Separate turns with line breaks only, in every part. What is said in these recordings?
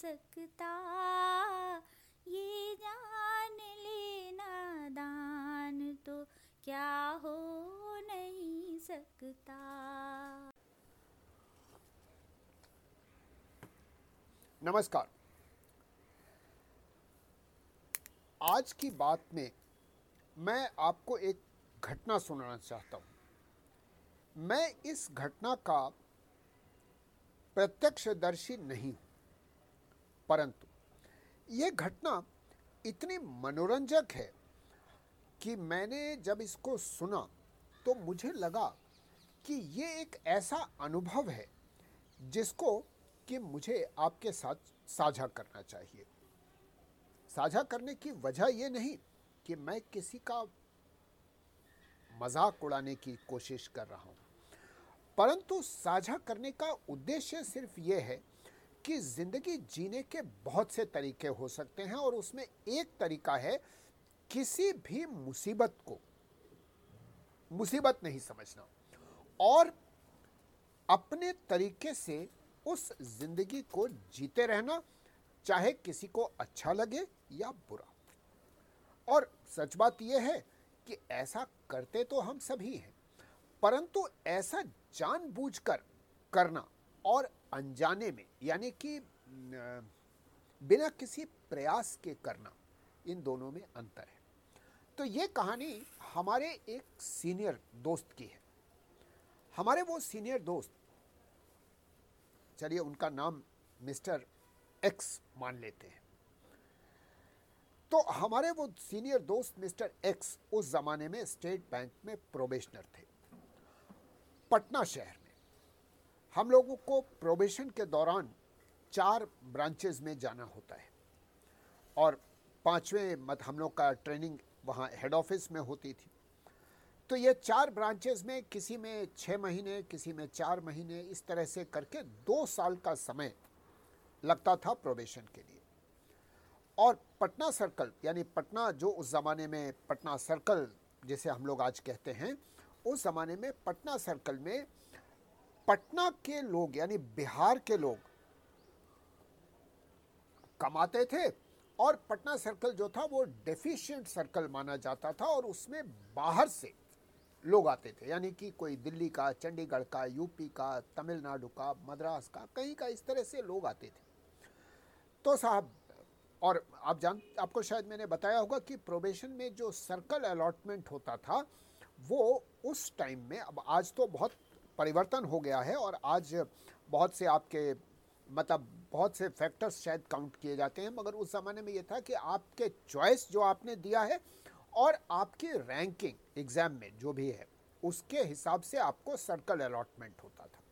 सकता। ये जान लेना दान तो क्या हो नहीं सकता।
नमस्कार। आज की बात में मैं आपको एक घटना सुनाना चाहता हूँ। मैं इस घटना का प्रत्यक्षदर्शी नहीं हूँ। परंतु ये घटना इतनी मनोरंजक है कि मैंने जब इसको सुना तो मुझे लगा कि ये एक ऐसा अनुभव है जिसको कि मुझे आपके साथ साझा करना चाहिए। साझा करने की वजह यह नहीं कि मैं किसी का मज़ाक उड़ाने की कोशिश कर रहा हूँ। परंतु साझा करने का उद्देश्य सिर्फ़ यह है कि ज़िंदगी जीने के बहुत से तरीके हो सकते हैं और उसमें एक तरीका है किसी भी मुसीबत को मुसीबत नहीं समझना और अपने तरीके से उस ज़िंदगी को जीते रहना, चाहे किसी को अच्छा लगे या बुरा। और सच बात यह है कि ऐसा करते तो हम सभी हैं, परंतु ऐसा जानबूझकर करना और अनजाने में, यानी कि बिना किसी प्रयास के करना, इन दोनों में अंतर है। तो ये कहानी हमारे एक सीनियर दोस्त की है। हमारे वो सीनियर दोस्त, चलिए उनका नाम मिस्टर एक्स मान लेते हैं। तो हमारे वो सीनियर दोस्त मिस्टर एक्स उस जमाने में स्टेट बैंक में प्रोबेशनर थे, पटना शहर। हम लोगों को प्रोबेशन के दौरान चार ब्रांचेस में जाना होता है। और पाँचवें मत हम लोग का ट्रेनिंग वहाँ हेड ऑफ़िस में होती थी। तो ये चार ब्रांचेस में किसी में छः महीने, किसी में चार महीने, इस तरह से करके दो साल का समय लगता था प्रोबेशन के लिए। और पटना सर्कल यानी पटना जो उस ज़माने में पटना सर्कल जिसे हम लोग आज कहते हैं, उस ज़माने में पटना सर्कल में पटना के लोग, यानी बिहार के लोग कमाते थे और पटना सर्कल जो था वो डेफिशिएंट सर्कल माना जाता था और उसमें बाहर से लोग आते थे। यानी कि कोई दिल्ली का, चंडीगढ़ का यूपी का, तमिलनाडु का, मद्रास का, कहीं का इस तरह से लोग आते थे। तो साहब, और आप जान, आपको शायद मैंने बताया होगा कि प्रोबेशन में जो सर्कल अलॉटमेंट होता था, वो उस टाइम में, अब आज तो बहुत परिवर्तन हो गया है और आज बहुत से आपके मतलब बहुत से फैक्टर्स शायद काउंट किए जाते हैं, मगर उस ज़माने में ये था कि आपके चॉइस जो आपने दिया है और आपकी रैंकिंग एग्ज़ाम में जो भी है, उसके हिसाब से आपको सर्कल अलॉटमेंट होता था।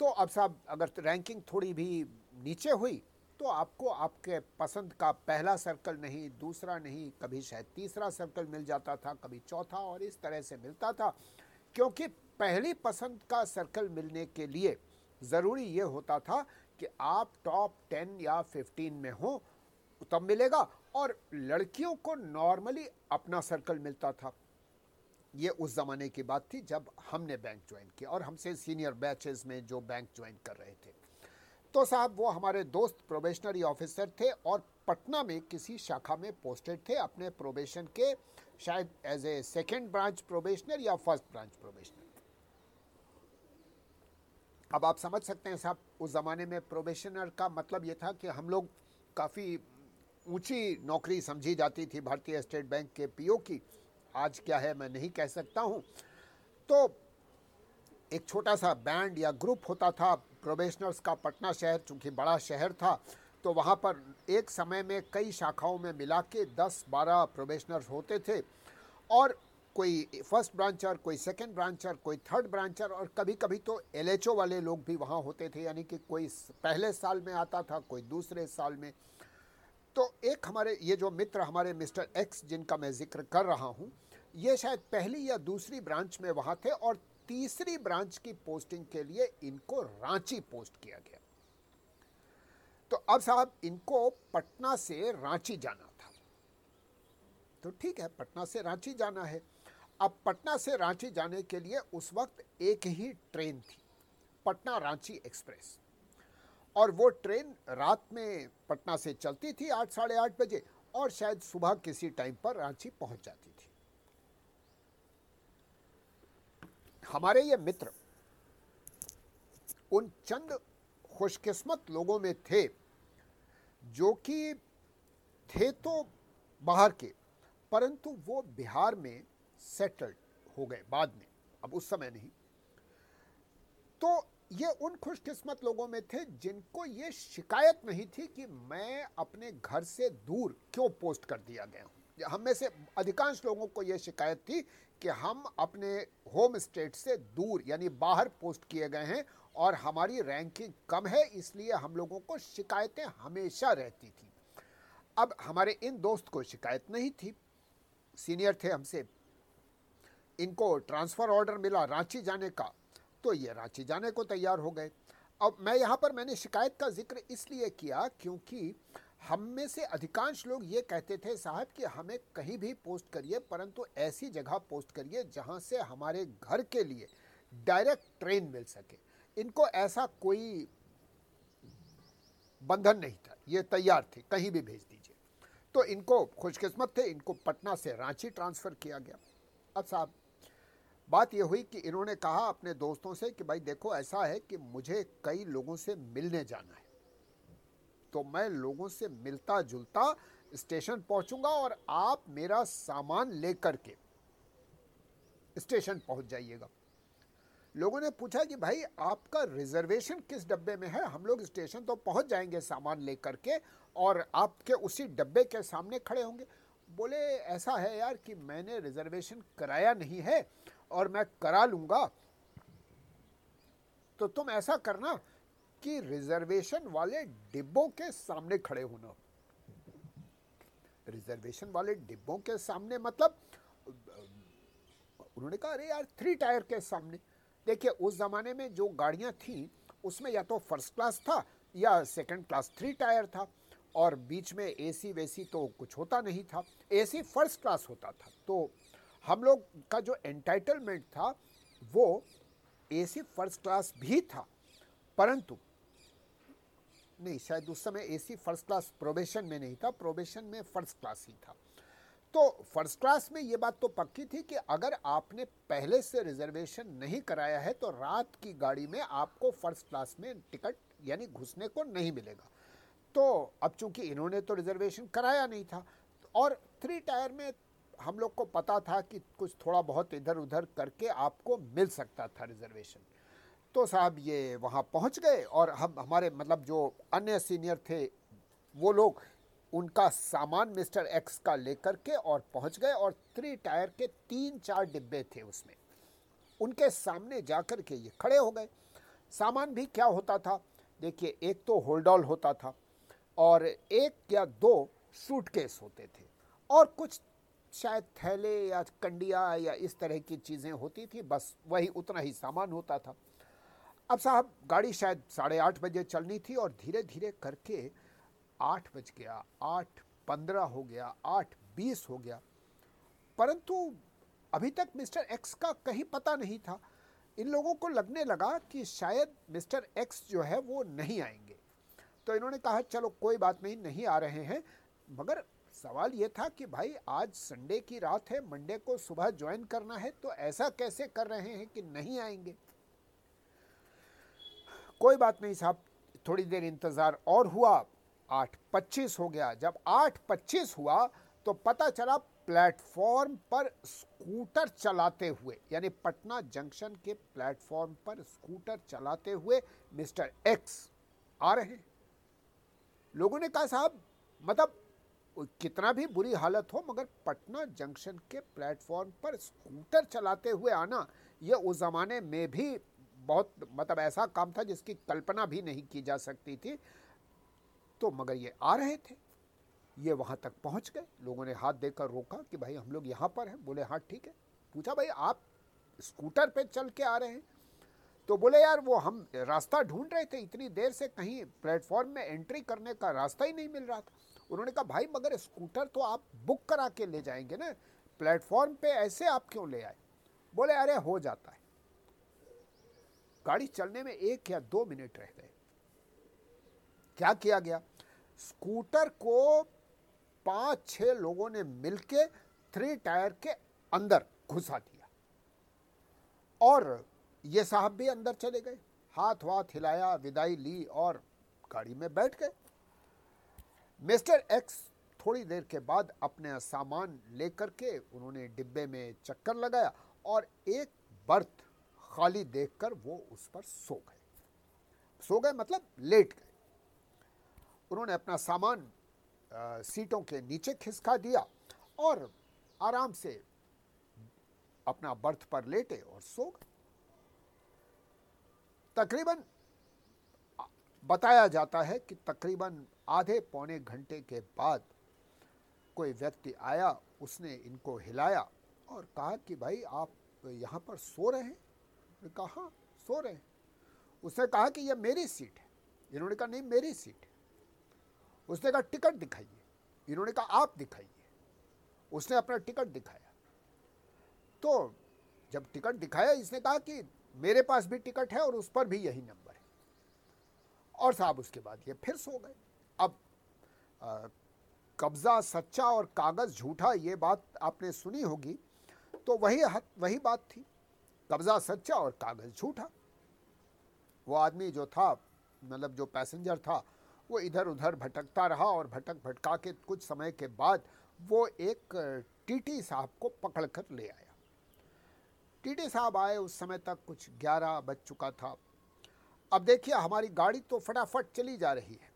तो अब साहब, अगर रैंकिंग थोड़ी भी नीचे हुई तो आपको आपके पसंद का पहला सर्कल नहीं, दूसरा नहीं, कभी शायद तीसरा सर्कल मिल जाता था, कभी चौथा और इस तरह से मिलता था, क्योंकि पहली पसंद का सर्कल मिलने के लिए ज़रूरी ये होता था कि आप टॉप टेन या फिफ्टीन में हो, तब मिलेगा और लड़कियों को नॉर्मली अपना सर्कल मिलता था। ये उस ज़माने की बात थी जब हमने बैंक ज्वाइन किया और हमसे सीनियर बैचेस में जो बैंक ज्वाइन कर रहे थे। तो साहब, वो हमारे दोस्त प्रोबेशनरी ऑफिसर थे और पटना में किसी शाखा में पोस्टेड थे अपने प्रोबेशन के, शायद as a second branch probationer या फ़र्स्ट ब्रांच प्रोबेशनर अब आप समझ सकते हैं साहब, उस ज़माने में प्रोबेशनर का मतलब ये था कि हम लोग काफ़ी ऊँची नौकरी समझी जाती थी भारतीय स्टेट बैंक के पीओ की। आज क्या है मैं नहीं कह सकता हूँ। तो एक छोटा सा बैंड या ग्रुप होता था प्रोबेशनर्स का पटना शहर, चूँकि बड़ा शहर था तो वहाँ पर एक समय में कई शाखाओं में मिला के दस बारह प्रोबेशनर्स होते थे। और कोई फ़र्स्ट ब्रांचर कोई सेकंड ब्रांचर कोई थर्ड ब्रांचर और कभी कभी तो एलएचओ वाले लोग भी वहाँ होते थे, यानी कि कोई पहले साल में आता था, कोई दूसरे साल में। तो एक हमारे, ये जो मित्र हमारे मिस्टर एक्स जिनका मैं ज़िक्र कर रहा हूँ, ये शायद पहली या दूसरी ब्रांच में वहाँ थे और तीसरी ब्रांच की पोस्टिंग के लिए इनको रांची पोस्ट किया गया। तो अब साहब इनको पटना से रांची जाना था। तो ठीक है, पटना से रांची जाना है। अब पटना से रांची जाने के लिए उस वक्त एक ही ट्रेन थी, पटना रांची एक्सप्रेस। और वो ट्रेन रात में पटना से चलती थी आठ, साढ़े आठ बजे और शायद सुबह किसी टाइम पर रांची पहुँच जाती थी। हमारे ये मित्र उन चंद खुशकिस्मत लोगों में थे जो कि थे तो बाहर के, परंतु वो बिहार में सेटल्ड हो गए बाद में, अब उस समय नहीं। तो ये उन खुशकिस्मत लोगों में थे जिनको ये शिकायत नहीं थी कि मैं अपने घर से दूर क्यों पोस्ट कर दिया गया हूँ। हम में से अधिकांश लोगों को यह शिकायत थी कि हम अपने होम स्टेट से दूर, यानी बाहर पोस्ट किए गए हैं और हमारी रैंकिंग कम है, इसलिए हम लोगों को शिकायतें हमेशा रहती थी। अब हमारे इन दोस्त को शिकायत नहीं थी। सीनियर थे हमसे इनको ट्रांसफ़र ऑर्डर मिला रांची जाने का तो ये रांची जाने को तैयार हो गए। अब मैं यहाँ पर मैंने शिकायत का ज़िक्र इसलिए किया क्योंकि हम में से अधिकांश लोग ये कहते थे, साहब, कि हमें कहीं भी पोस्ट करिए, परंतु ऐसी जगह पोस्ट करिए जहाँ से हमारे घर के लिए डायरेक्ट ट्रेन मिल सके। इनको ऐसा कोई बंधन नहीं था। ये तैयार थे, कहीं भी भेज दीजिए। तो इनको खुशकिस्मत थे, इनको पटना से रांची ट्रांसफ़र किया गया। अब साहब बात यह हुई कि इन्होंने कहा अपने दोस्तों से कि भाई देखो, ऐसा है कि मुझे कई लोगों से मिलने जाना है। तो मैं लोगों से मिलता जुलता स्टेशन पहुंचूँगा और आप मेरा सामान लेकर के स्टेशन पहुँच जाइएगा। लोगों ने पूछा कि भाई, आपका रिजर्वेशन किस डब्बे में है? हम लोग स्टेशन तो पहुँच जाएँगे सामान लेकर के और आपके उसी डब्बे के सामने खड़े होंगे। बोले, ऐसा है यार कि मैंने रिजर्वेशन कराया नहीं है और मैं करा लूँगा। तो तुम ऐसा करना कि रिजर्वेशन वाले डिब्बों के सामने खड़े होना। रिजर्वेशन वाले डिब्बों के सामने मतलब उन्होंने कहा, अरे यार थ्री टायर के सामने। देखिए, उस ज़माने में जो गाड़ियाँ थी, उसमें या तो फ़र्स्ट क्लास था या सेकंड क्लास थ्री टायर था और बीच में एसी वेसी तो कुछ होता नहीं था। एसी फ़र्स्ट क्लास होता था। तो हम लोग का जो एंटाइटलमेंट था, वो एसी फ़र्स्ट क्लास भी था। परंतु, नहीं, शायद उस समय एसी फ़र्स्ट क्लास प्रोबेशन में नहीं था प्रोबेशन में फ़र्स्ट क्लास ही था। तो फ़र्स्ट क्लास में ये बात तो पक्की थी कि अगर आपने पहले से रिजर्वेशन नहीं कराया है तो रात की गाड़ी में आपको फ़र्स्ट क्लास में टिकट यानी घुसने को नहीं मिलेगा। तो अब चूँकि इन्होंने तो रिजर्वेशन कराया नहीं था, और थ्री टायर में हम लोग को पता था कि कुछ थोड़ा बहुत इधर उधर करके आपको मिल सकता था रिजर्वेशन। तो साहब ये वहाँ पहुँच गए और हम, हमारे मतलब जो अन्य सीनियर थे, वो लोग उनका सामान मिस्टर एक्स का लेकर के और पहुँच गए और थ्री टायर के तीन चार डिब्बे थे उसमें। उनके सामने जाकर के ये खड़े हो गए। सामान भी क्या होता था? देखिए, एक तो होल्डॉल होता था और एक या दो सूटकेस होते थे और कुछ शायद थैले या कंडिया या इस तरह की चीज़ें होती थी, बस वही उतना ही सामान होता था। अब साहब, गाड़ी शायद साढ़े आठ बजे चलनी थी और धीरे धीरे करके आठ बज गया, आठ पंद्रह हो गया, आठ बीस हो गया। परंतु अभी तक मिस्टर एक्स का कहीं पता नहीं था। इन लोगों को लगने लगा कि शायद मिस्टर एक्स जो है वो नहीं आएँगे। तो इन्होंने कहा, चलो, कोई बात नहीं नहीं आ रहे हैं। मगर सवाल ये था कि भाई, आज संडे की रात है मंडे को सुबह ज्वाइन करना है तो ऐसा कैसे कर रहे हैं कि नहीं आएँगे? कोई बात नहीं साहब, थोड़ी देर इंतज़ार और हुआ, आठ पच्चीस हो गया। जब आठ पच्चीस हुआ तो पता चला प्लेटफॉर्म पर स्कूटर चलाते हुए, यानी पटना जंक्शन के प्लेटफॉर्म पर स्कूटर चलाते हुए मिस्टर एक्स आ रहे हैं। लोगों ने कहा, साहब मतलब कितना भी बुरी हालत हो, मगर पटना जंक्शन के प्लेटफॉर्म पर स्कूटर चलाते हुए आना यह उस ज़माने में भी बहुत मतलब ऐसा काम था जिसकी कल्पना भी नहीं की जा सकती थी। तो मगर ये आ रहे थे, ये वहाँ तक पहुँच गए। लोगों ने हाथ देकर रोका कि भाई हम लोग यहाँ पर हैं। बोले हाँ ठीक है। पूछा, भाई, आप स्कूटर पे चल के आ रहे हैं? तो बोले, यार, वो हम रास्ता ढूंढ रहे थे। इतनी देर से कहीं प्लेटफॉर्म में एंट्री करने का रास्ता ही नहीं मिल रहा था। उन्होंने कहा, भाई, मगर स्कूटर तो आप बुक करा के ले जाएँगे ना। प्लेटफॉर्म पे ऐसे आप क्यों ले आए? बोले, अरे, हो जाता है। गाड़ी चलने में एक या दो मिनट रह गए। क्या किया गया? स्कूटर को पाँच छह लोगों ने मिलके थ्री टायर के अंदर घुसा दिया। और ये साहब भी अंदर चले गए। हाथ वाथ हिलाया, विदाई ली और गाड़ी में बैठ गए। मिस्टर एक्स थोड़ी देर के बाद अपने सामान लेकर के उन्होंने डिब्बे में चक्कर लगाया और एक बर्थ खाली देखकर वो उस पर सो गए। सो गए मतलब लेट गए। उन्होंने अपना सामान आ, सीटों के नीचे खिसका दिया और आराम से अपना बर्थ पर लेटे और सो गए। तकरीबन बताया जाता है कि तकरीबन आधे पौने घंटे के बाद कोई व्यक्ति आया, उसने इनको हिलाया और कहा कि, भाई, आप यहाँ पर सो रहे हैं? कहा हाँ सो रहे हैं। उसने कहा कि यह मेरी सीट है। इन्होंने कहा, नहीं, मेरी सीट है। उसने कहा, टिकट दिखाइए। इन्होंने कहा, आप दिखाइए। उसने अपना टिकट दिखाया। तो जब टिकट दिखाया, इसने कहा कि, मेरे पास भी टिकट है और उस पर भी यही नंबर है। और साहब, उसके बाद ये फिर सो गए। कब्जा सच्चा और कागज़ झूठा, ये बात आपने सुनी होगी। तो वही वही बात थी। कब्जा सच्चा और कागज़ झूठा। वो आदमी जो था मतलब जो पैसेंजर था, वो इधर उधर भटकता रहा और भटक भटका के कुछ समय के बाद वो एक, टीटी साहब को पकड़ कर ले आया। टीटी साहब आए, उस समय तक कुछ ग्यारह बज चुका था। अब देखिए, हमारी गाड़ी तो फटाफट चली जा रही है।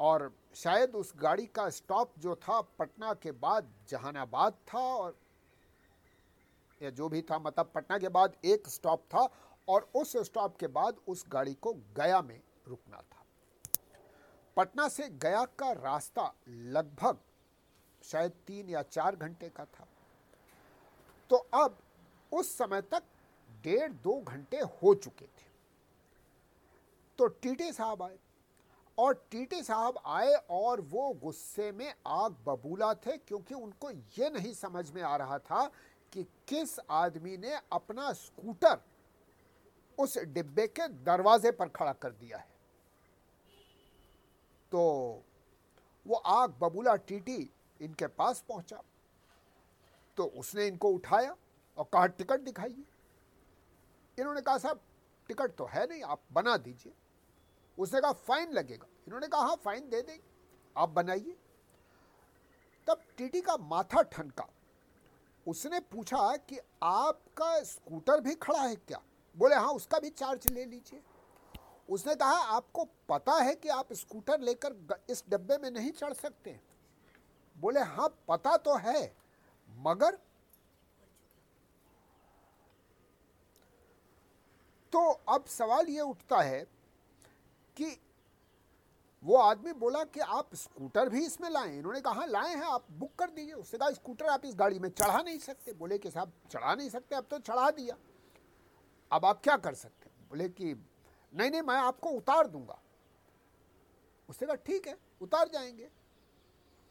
और शायद उस गाड़ी का स्टॉप जो था पटना के बाद, जहानाबाद था और या जो भी था मतलब पटना के बाद एक स्टॉप था और उस स्टॉप के बाद उस गाड़ी को गया में रुकना था। पटना से गया का रास्ता लगभग शायद तीन या चार घंटे का था। तो अब उस समय तक डेढ़ दो घंटे हो चुके थे। तो टीटे साहब आए और टीटी साहब आए और वो गुस्से में आग बबूला थे क्योंकि उनको ये नहीं समझ में आ रहा था कि किस आदमी ने अपना स्कूटर उस डिब्बे के दरवाजे पर खड़ा कर दिया है। तो वो आग बबूला टीटी इनके पास पहुँचा। तो उसने इनको उठाया और कहा, टिकट दिखाइए। इन्होंने कहा, साहब, टिकट तो है नहीं, आप बना दीजिए। उसने कहा फाइन लगेगा. इन्होंने कहा हाँ फाइन दे देंगे। आप बनाइए। तब टीटी का माथा ठनका। उसने पूछा कि, आपका स्कूटर भी खड़ा है क्या? बोले हाँ उसका भी चार्ज ले लीजिए। उसने कहा, आपको पता है कि आप स्कूटर लेकर इस डब्बे में नहीं चढ़ सकते? बोले हाँ पता तो है, मगर तो अब सवाल ये उठता है कि वो आदमी बोला कि आप स्कूटर भी इसमें लाएँ। इन्होंने कहा, लाए हैं, आप बुक कर दीजिए। उससे कहा, स्कूटर आप इस गाड़ी में चढ़ा नहीं सकते। बोले कि साहब, चढ़ा नहीं सकते, अब तो चढ़ा दिया। अब आप क्या कर सकते बोले कि, नहीं नहीं, मैं आपको उतार दूँगा। उससे कहा, ठीक है, उतार जाएँगे।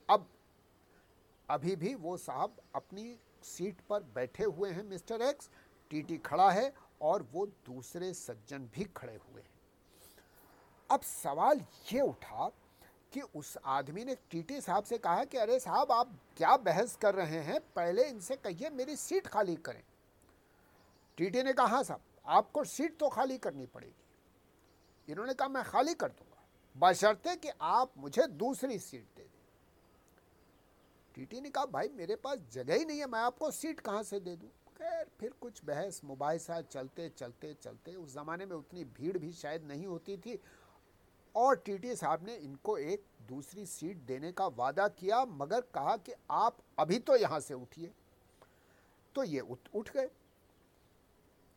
अब, अभी भी वो साहब अपनी सीट पर बैठे हुए हैं, मिस्टर एक्स। टीटी खड़ा है और वो दूसरे सज्जन भी खड़े हुए हैं। अब सवाल ये उठा कि उस आदमी ने टीटी साहब से कहा कि, अरे साहब, आप क्या बहस कर रहे हैं? पहले इनसे कहिए मेरी सीट खाली करें। टीटी ने कहा, साहब, आपको सीट तो खाली करनी पड़ेगी। इन्होंने कहा, मैं खाली कर दूँगा। बशर्ते कि आप मुझे दूसरी सीट दे दें। टीटी ने कहा, भाई, मेरे पास जगह ही नहीं है, मैं आपको सीट कहाँ से दे दूँ? खैर, फिर कुछ बहस मुबासा चलते चलते चलते, उस ज़माने में उतनी भीड़ भी शायद नहीं होती थी। और टीटी साहब ने इनको एक दूसरी सीट देने का वादा किया, मगर कहा कि आप अभी तो यहाँ से उठिए। तो ये उठ उठ गए।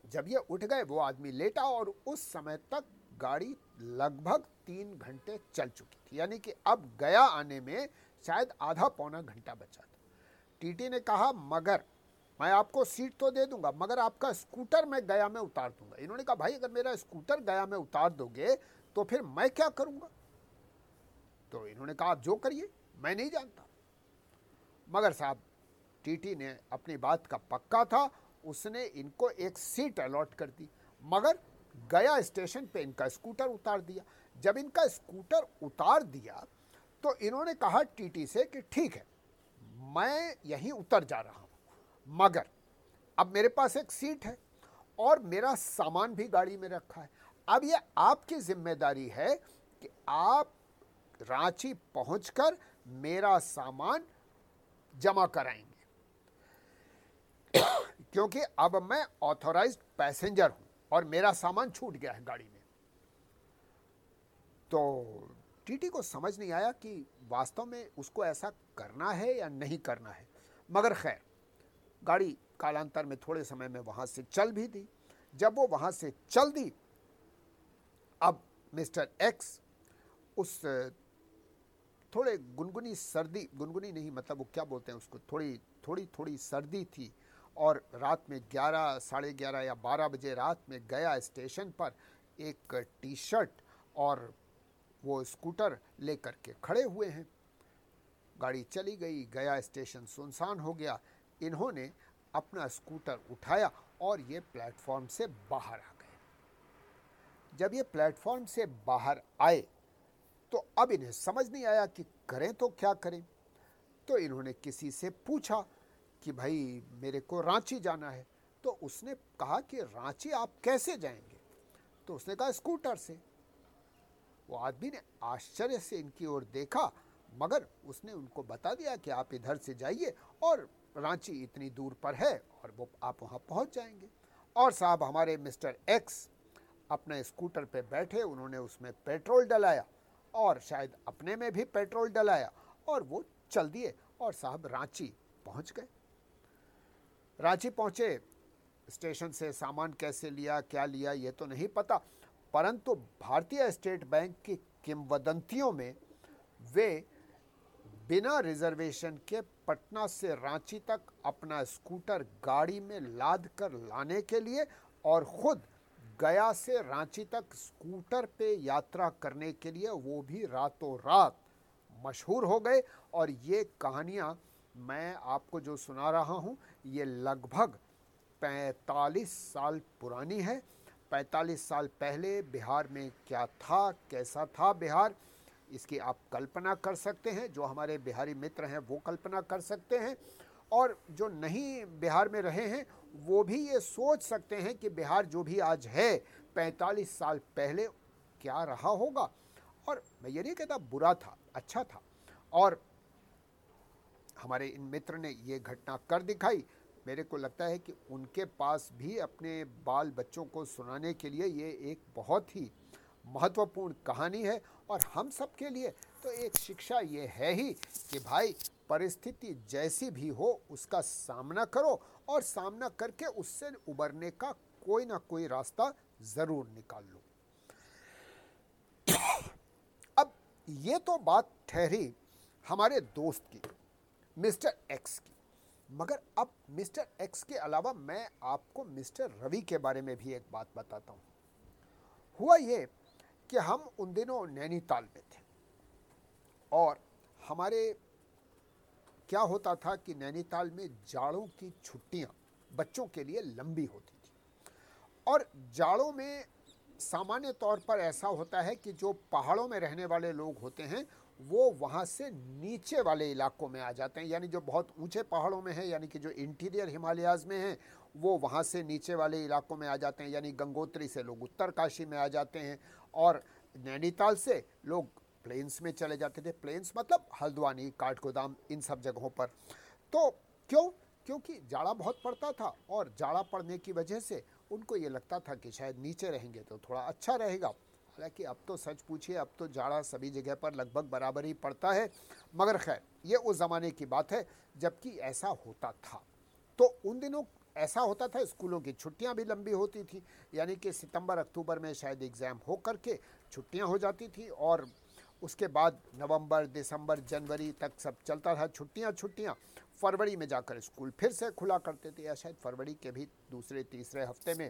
जब ये उठ गए, वो आदमी लेटा और उस समय तक गाड़ी लगभग तीन घंटे चल चुकी थी। यानी कि अब गया आने में शायद आधा पौना घंटा बचा था। टीटी ने कहा, मगर मैं आपको सीट तो दे दूँगा, मगर आपका स्कूटर मैं गया में उतार दूँगा। इन्होंने कहा, भाई, अगर मेरा स्कूटर गया में उतार दोगे तो फिर मैं क्या करूँगा? तो इन्होंने कहा, आप जो करिए, मैं नहीं जानता। मगर साहब, टीटी ने अपनी बात का पक्का था, उसने इनको एक सीट अलॉट कर दी, मगर गया स्टेशन पे इनका स्कूटर उतार दिया। जब इनका स्कूटर उतार दिया तो इन्होंने कहा टीटी से कि ठीक है, मैं यहीं उतर जा रहा हूँ। मगर, अब मेरे पास एक सीट है और मेरा सामान भी गाड़ी में रखा है। अब यह आपकी ज़िम्मेदारी है कि आप रांची पहुंचकर मेरा सामान जमा कराएँगे। क्योंकि अब मैं ऑथोराइज्ड पैसेंजर हूँ और मेरा सामान छूट गया है गाड़ी में। तो टीटी को समझ नहीं आया कि वास्तव में उसको ऐसा करना है या नहीं करना है। मगर खैर, गाड़ी कालांतर में थोड़े समय में वहाँ से चल भी दी। जब वो वहाँ से चल दी अब मिस्टर एक्स उस थोड़े गुनगुनी सर्दी, गुनगुनी नहीं मतलब वो क्या बोलते हैं उसको, थोड़ी थोड़ी थोड़ी सर्दी थी और रात में ग्यारह, साढ़े ग्यारह या बारह बजे रात में गया स्टेशन पर, एक टी शर्ट और वो स्कूटर लेकर के खड़े हुए हैं। गाड़ी चली गई, गया स्टेशन, सुनसान हो गया। इन्होंने अपना स्कूटर उठाया और ये प्लेटफॉर्म से बाहर आ जब ये प्लेटफॉर्म से बाहर आए तो अब इन्हें समझ नहीं आया कि करें तो क्या करें। तो इन्होंने किसी से पूछा कि भाई, मेरे को रांची जाना है। तो उसने कहा कि रांची आप कैसे जाएँगे? तो उसने कहा स्कूटर से। वो आदमी ने आश्चर्य से इनकी ओर देखा, मगर उसने उनको बता दिया कि आप इधर से जाइए और रांची इतनी दूर पर है और वो आप वहाँ पहुँच जाएँगे। और साहब, हमारे मिस्टर एक्स अपने स्कूटर पे बैठे, उन्होंने उसमें पेट्रोल डलाया और शायद अपने में भी पेट्रोल डलाया और वो चल दिए और साहब रांची पहुँच गए। रांची पहुँचे, स्टेशन से सामान कैसे लिया, क्या लिया, ये तो नहीं पता, परंतु भारतीय स्टेट बैंक की किंवदंतियों में वे बिना रिजर्वेशन के पटना से रांची तक अपना स्कूटर गाड़ी में लाद कर लाने के लिए और खुद गया से रांची तक स्कूटर पे यात्रा करने के लिए वो भी रातों रात मशहूर हो गए। और ये कहानियाँ मैं आपको जो सुना रहा हूँ, ये लगभग 45 साल पुरानी है। 45 साल पहले बिहार में क्या था, कैसा था बिहार, इसकी आप कल्पना कर सकते हैं। जो हमारे बिहारी मित्र हैं, वो कल्पना कर सकते हैं। और जो नहीं बिहार में रहे हैं, वो भी ये सोच सकते हैं कि बिहार जो भी आज है 45 साल पहले क्या रहा होगा? और मैं ये नहीं कहता बुरा था अच्छा था। और हमारे इन मित्र ने ये घटना कर दिखाई। मेरे को लगता है कि उनके पास भी अपने बाल बच्चों को सुनाने के लिए ये एक बहुत ही महत्वपूर्ण कहानी है। और हम सब के लिए तो एक शिक्षा ये है ही कि भाई परिस्थिति जैसी भी हो, उसका सामना करो और सामना करके उससे उबरने का कोई ना कोई रास्ता ज़रूर निकाल लो। अब ये तो बात ठहरी हमारे दोस्त की, मिस्टर एक्स की। मगर अब मिस्टर एक्स के अलावा मैं आपको मिस्टर रवि के बारे में भी एक बात बताता हूँ। हुआ ये कि हम उन दिनों नैनीताल में थे और हमारे क्या होता था कि नैनीताल में जाड़ों की छुट्टियाँ बच्चों के लिए लंबी होती थी। और जाड़ों में सामान्य तौर पर ऐसा होता है कि जो पहाड़ों में रहने वाले लोग होते हैं, वो वहाँ से नीचे वाले इलाकों में आ जाते हैं। यानी जो बहुत ऊँचे पहाड़ों में है, यानी कि जो इंटीरियर हिमालयाज़ में हैं, वो वहाँ से नीचे वाले इलाकों में आ जाते हैं। यानी गंगोत्री से लोग उत्तरकाशी में आ जाते हैं। और नैनीताल से लोग प्लेन्स में चले जाते थे। प्लेन्स मतलब हल्द्वानी, काठगोदाम, इन सब जगहों पर। तो क्यों? क्योंकि जाड़ा बहुत पड़ता था और जाड़ा पड़ने की वजह से उनको ये लगता था कि शायद नीचे रहेंगे तो थोड़ा अच्छा रहेगा। हालाँकि अब तो सच पूछिए, अब तो जाड़ा सभी जगह पर लगभग बराबर ही पड़ता है। मगर खैर, ये उस ज़माने की बात है जबकि ऐसा होता था। तो उन दिनों ऐसा होता था, स्कूलों की छुट्टियाँ भी लंबी होती थी। यानी कि सितंबर, अक्टूबर में शायद एग्ज़ाम हो करके छुट्टियाँ हो जाती थी और उसके बाद नवंबर, दिसंबर, जनवरी तक सब चलता था छुट्टियाँ छुट्टियाँ। फरवरी में जाकर स्कूल फिर से खुला करते थे। या शायद फरवरी के भी दूसरे, तीसरे हफ़्ते में।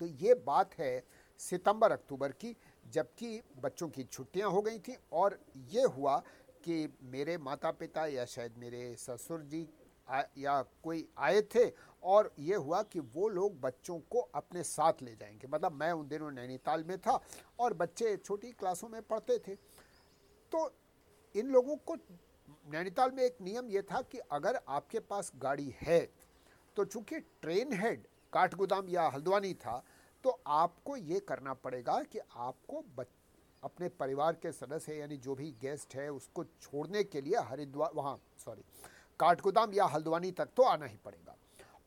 तो ये बात है सितंबर, अक्टूबर की, जबकि बच्चों की छुट्टियाँ हो गई थी। और ये हुआ कि मेरे माता पिता या शायद मेरे ससुर जी आ, या कोई आए थे और ये हुआ कि वो लोग बच्चों को अपने साथ ले जाएँगे। मतलब मैं उन दिनों नैनीताल में था और बच्चे छोटी क्लासों में पढ़ते थे। तो इन लोगों को नैनीताल में एक नियम ये था कि अगर आपके पास गाड़ी है तो चूँकि ट्रेन हेड काठगोदाम या हल्द्वानी था तो आपको ये करना पड़ेगा कि आपको अपने परिवार के सदस्य यानी जो भी गेस्ट है उसको छोड़ने के लिए हरिद्वार वहाँ सॉरी काठगोदाम या हल्द्वानी तक तो आना ही पड़ेगा।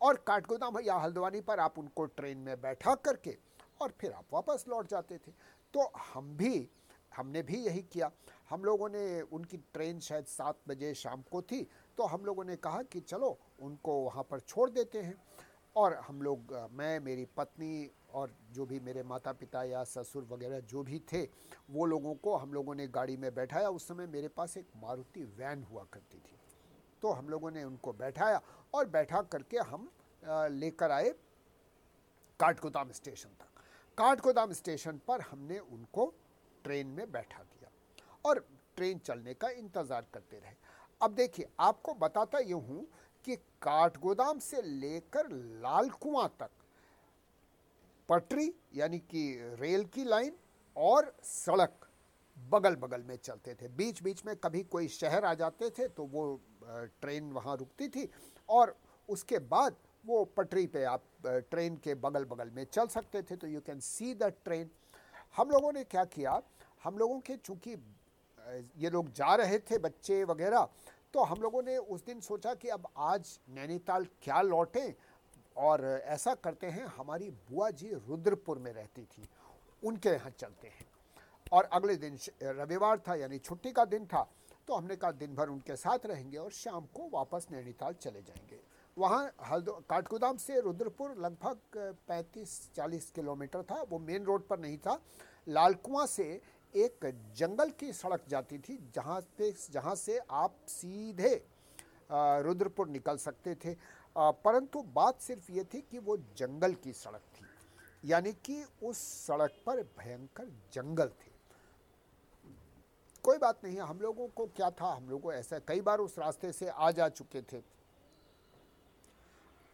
और काठगोदाम या हल्द्वानी पर आप उनको ट्रेन में बैठा करके और फिर आप वापस लौट जाते थे। तो हम भी, हमने भी यही किया। हम लोगों ने, उनकी ट्रेन शायद सात बजे शाम को थी तो हम लोगों ने कहा कि चलो, उनको वहाँ पर छोड़ देते हैं। और हम लोग, मैं, मेरी पत्नी और जो भी मेरे माता पिता या ससुर वगैरह जो भी थे, वो लोगों को हम लोगों ने गाड़ी में बैठाया। उस समय मेरे पास एक मारुति वैन हुआ करती थी। तो हम लोगों ने उनको बैठाया और बैठा करके हम लेकर आए काठगोदाम स्टेशन तक। काठगोदाम स्टेशन पर हमने उनको ट्रेन में बैठा दिया और ट्रेन चलने का इंतज़ार करते रहे। अब देखिए, आपको बताता ये हूँ कि काठगोदाम से लेकर लाल कुआँ तक पटरी यानी कि रेल की लाइन और सड़क बगल बगल में चलते थे। बीच बीच में कभी कोई शहर आ जाते थे तो वो ट्रेन वहाँ रुकती थी और उसके बाद वो पटरी पे आप ट्रेन के बगल बगल में चल सकते थे तो you can see the train हम लोगों ने क्या किया, हम लोगों के चूँकि ये लोग जा रहे थे बच्चे वगैरह तो हम लोगों ने उस दिन सोचा कि अब आज नैनीताल क्या लौटें और ऐसा करते हैं, हमारी बुआ जी रुद्रपुर में रहती थी, उनके यहाँ चलते हैं। और अगले दिन रविवार था, यानी छुट्टी का दिन था तो हमने कहा दिन भर उनके साथ रहेंगे और शाम को वापस नैनीताल चले जाएँगे। वहाँ हल्दो, काठगोदाम से रुद्रपुर लगभग 35-40 किलोमीटर था। वो मेन रोड पर नहीं था। लाल लालकुआं से एक जंगल की सड़क जाती थी, जहाँ पे, जहाँ से आप सीधे रुद्रपुर निकल सकते थे। परंतु बात सिर्फ़ ये थी कि वो जंगल की सड़क थी। यानी कि उस सड़क पर भयंकर जंगल थे। कोई बात नहीं, हम लोगों को क्या था, हम लोगों ऐसा कई बार उस रास्ते से आ जा चुके थे।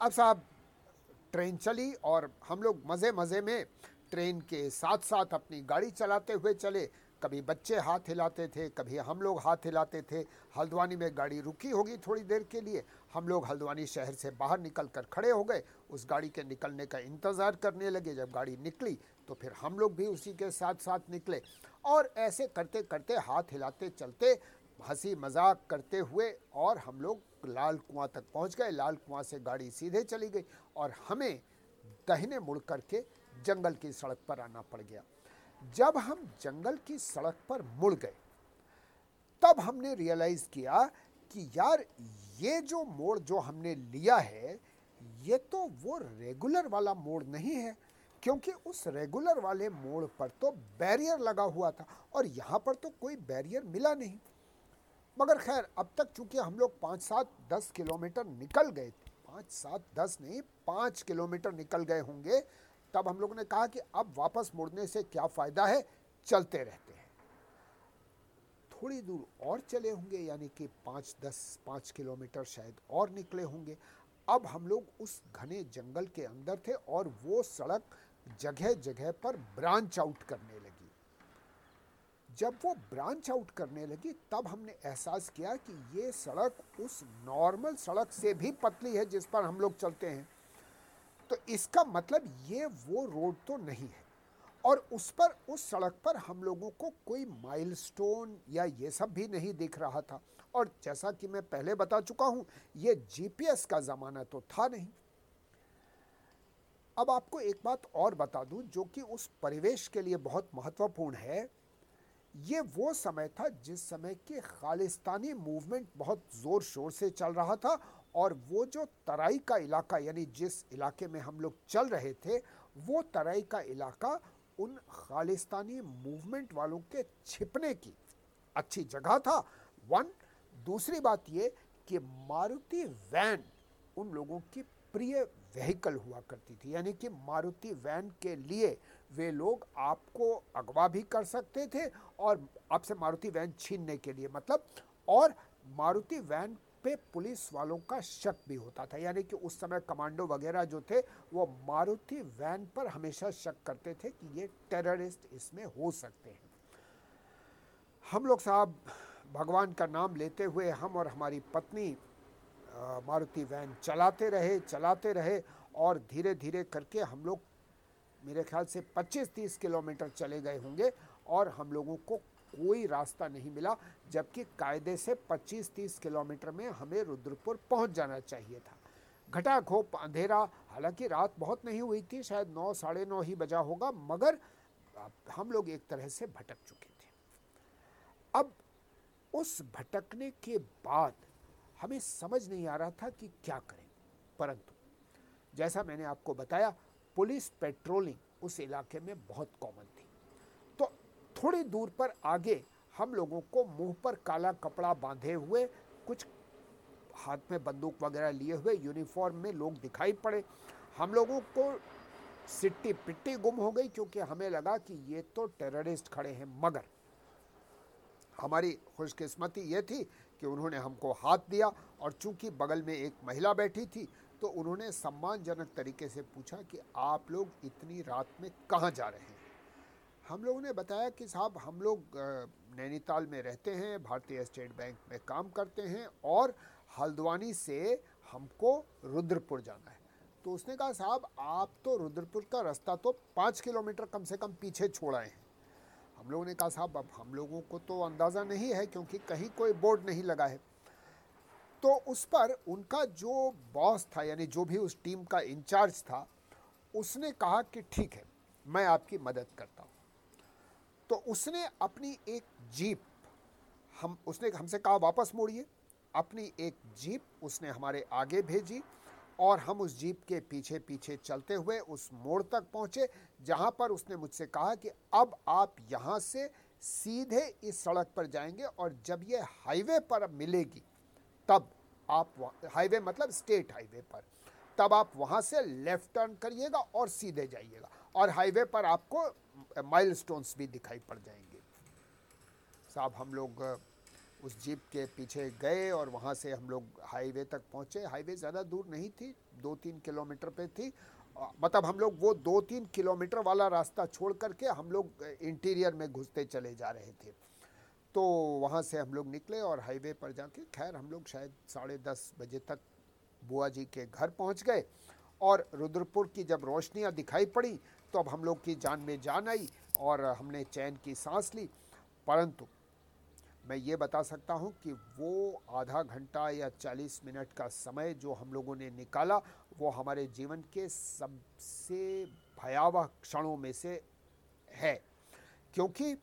अब साहब, ट्रेन चली और हम लोग मज़े मज़े में ट्रेन के साथ साथ अपनी गाड़ी चलाते हुए चले। कभी बच्चे हाथ हिलाते थे, कभी हम लोग हाथ हिलाते थे। हल्द्वानी में गाड़ी रुकी होगी थोड़ी देर के लिए। हम लोग हल्द्वानी शहर से बाहर निकल कर खड़े हो गए। उस गाड़ी के निकलने का इंतज़ार करने लगे। जब गाड़ी निकली तो फिर हम लोग भी उसी के साथ साथ निकले और ऐसे करते करते हाथ हिलाते चलते हँसी मज़ाक करते हुए और हम लोग लाल कुआँ तक पहुँच गए। लाल कुआँ से गाड़ी सीधे चली गई और हमें दहने मुड़ करके जंगल की सड़क पर आना पड़ गया। जब हम जंगल की सड़क पर मुड़ गए, तब हमने रियलाइज़ किया कि यार ये जो मोड़ जो हमने लिया है, ये तो वो रेगुलर वाला मोड़ नहीं है। क्योंकि उस रेगुलर वाले मोड़ पर तो बैरियर लगा हुआ था और यहाँ पर तो कोई बैरियर मिला नहीं। मगर खैर, अब तक चूँकि हम लोग पाँच सात दस किलोमीटर निकल गए थे पाँच सात दस नहीं, पाँच किलोमीटर निकल गए होंगे, तब हम लोगों ने कहा कि अब वापस मुड़ने से क्या फ़ायदा है? चलते रहते हैं। थोड़ी दूर और चले होंगे, यानी कि पाँच दस, पाँच किलोमीटर शायद और निकले होंगे। अब हम लोग उस घने जंगल के अंदर थे और वो सड़क जगह जगह पर ब्रांच आउट करने लगी। जब वो ब्रांच आउट करने लगी, तब हमने एहसास किया कि ये सड़क उस नॉर्मल सड़क से भी पतली है जिस पर हम लोग चलते हैं। तो इसका मतलब ये वो रोड तो नहीं है और उस पर, उस सड़क पर हम लोगों को कोई माइलस्टोन या ये सब भी नहीं दिख रहा था। और जैसा कि मैं पहले बता चुका हूँ, ये जीपीएस का ज़माना तो था नहीं। अब आपको एक बात और बता दूँ, जो कि उस परिवेश के लिए बहुत महत्वपूर्ण है। ये वो समय था, जिस समय के खालिस्तानी मूवमेंट बहुत ज़ोर शोर से चल रहा था और वो जो तराई का इलाका, यानी जिस इलाके में हम लोग चल रहे थे, वो तराई का इलाका उन खालिस्तानी मूवमेंट वालों के छिपने की अच्छी जगह था। वन, दूसरी बात ये कि मारुति वैन उन लोगों की प्रिय व्हीकल हुआ करती थी। यानी कि मारुति वैन के लिए वे लोग आपको अगवा भी कर सकते थे और आपसे मारुति वैन छीनने के लिए मतलब और मारुति वैन पे पुलिस वालों का शक भी होता था। यानी कि उस समय कमांडो वगैरह जो थे, वो मारुति वैन पर हमेशा शक करते थे कि ये टेररिस्ट इसमें हो सकते हैं। हम लोग साहब, भगवान का नाम लेते हुए हम और हमारी पत्नी मारुति वैन चलाते रहे चलाते रहे और धीरे धीरे करके हम लोग मेरे ख्याल से 25-30 किलोमीटर चले गए होंगे और हम लोगों को कोई रास्ता नहीं मिला, जबकि कायदे से 25-30 किलोमीटर में हमें रुद्रपुर पहुँच जाना चाहिए था। घटा घोप अंधेरा, हालाँकि रात बहुत नहीं हुई थी, शायद नौ, साढ़े नौ ही बजा होगा, मगर हम लोग एक तरह से भटक चुके थे। अब उस भटकने के बाद हमें समझ नहीं आ रहा था कि क्या करें। परंतु, जैसा मैंने आपको बताया, पुलिस पेट्रोलिंग उस इलाके में बहुत कॉमन थी। तो थोड़ी दूर पर आगे हम लोगों को मुँह पर काला कपड़ा बांधे हुए, कुछ हाथ में बंदूक वगैरह लिए हुए यूनिफॉर्म में लोग दिखाई पड़े। हम लोगों को सिट्टी पिट्टी गुम हो गई, क्योंकि हमें लगा कि ये तो टेररिस्ट खड़े हैं, मगर हमारी खुशकिस्मती ये थी कि उन्होंने हमको हाथ दिया और चूँकि बगल में एक महिला बैठी थी तो उन्होंने सम्मानजनक तरीके से पूछा कि आप लोग इतनी रात में कहाँ जा रहे हैं? हम लोगों ने बताया कि साहब, हम लोग नैनीताल में रहते हैं, भारतीय स्टेट बैंक में काम करते हैं और हल्द्वानी से हमको रुद्रपुर जाना है। तो उसने कहा, साहब, आप तो रुद्रपुर का रास्ता तो पाँच किलोमीटर कम से कम पीछे छोड़ाए हैं। हम लोगों ने कहा, साहब, अब हम लोगों को तो अंदाज़ा नहीं है क्योंकि कहीं कोई बोर्ड नहीं लगा है। तो उस पर उनका जो बॉस था, यानी जो भी उस टीम का इंचार्ज था, उसने कहा कि ठीक है, मैं आपकी मदद करता हूँ। तो उसने अपनी एक जीप, हम, उसने हमसे कहा, वापस मोड़िए। अपनी एक जीप उसने हमारे आगे भेजी और हम उस जीप के पीछे पीछे चलते हुए उस मोड़ तक पहुँचे, जहाँ पर उसने मुझसे कहा कि अब आप यहाँ से सीधे इस सड़क पर जाएँगे और जब ये हाईवे पर मिलेगी, तब आप हाईवे मतलब स्टेट हाईवे पर, तब आप वहाँ से लेफ़्ट टर्न करिएगा और सीधे जाइएगा और हाईवे पर आपको माइल स्टोन्स भी दिखाई पड़ जाएँगे। साहब, हम लोग उस जीप के पीछे गए और वहाँ से हम लोग हाईवे तक पहुँचे। हाईवे ज़्यादा दूर नहीं थी दो तीन किलोमीटर पे थी। मतलब हम लोग वो दो तीन किलोमीटर वाला रास्ता छोड़ करके हम लोग इंटीरियर में घुसते चले जा रहे थे। तो वहाँ से हम लोग निकले और हाईवे पर जाके खैर हम लोग शायद साढ़े दस बजे तक बुआ जी के घर पहुँच गए और रुद्रपुर की जब रोशनियाँ दिखाई पड़ी तो अब हम लोग की जान में जान आई और हमने चैन की सांस ली। परंतु मैं ये बता सकता हूँ कि वो आधा घंटा या चालीस मिनट का समय जो हम लोगों ने निकाला, वो हमारे जीवन के सबसे भयावह क्षणों में से है। क्योंकि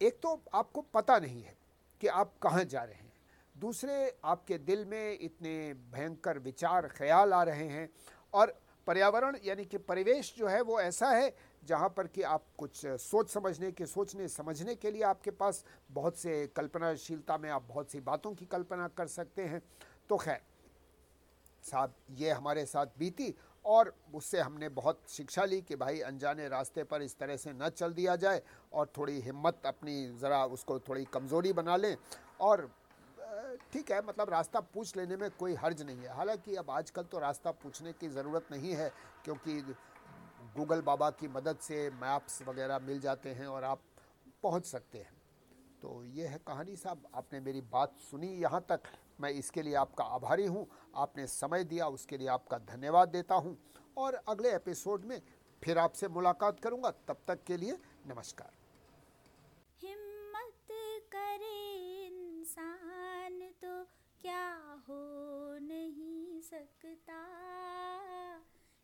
एक तो आपको पता नहीं है कि आप कहाँ जा रहे हैं। दूसरे, आपके दिल में इतने भयंकर विचार, ख्याल आ रहे हैं और पर्यावरण, यानी कि परिवेश जो है वो ऐसा है जहाँ पर कि आप कुछ सोच समझने के, सोचने, समझने के लिए आपके पास बहुत से कल्पनाशीलता में आप बहुत सी बातों की कल्पना कर सकते हैं। तो खैर, साहब, ये हमारे साथ बीती और उससे हमने बहुत शिक्षा ली कि भाई, अनजाने रास्ते पर इस तरह से न चल दिया जाए और थोड़ी हिम्मत अपनी, ज़रा उसको थोड़ी कमज़ोरी बना लें और ठीक है मतलब रास्ता पूछ लेने में कोई हर्ज नहीं है। हालाँकि अब आजकल तो रास्ता पूछने की ज़रूरत नहीं है, क्योंकि गूगल बाबा की मदद से मैप्स वगैरह मिल जाते हैं और आप पहुँच सकते हैं। तो ये है कहानी साहब। आपने मेरी बात सुनी, यहाँ तक मैं इसके लिए आपका आभारी हूँ। आपने समय दिया, उसके लिए आपका धन्यवाद देता हूँ। और अगले एपिसोड में फिर आपसे मुलाकात करूँगा। तब तक के लिए नमस्कार।
हिम्मत करे इंसान तो क्या हो नहीं सकता।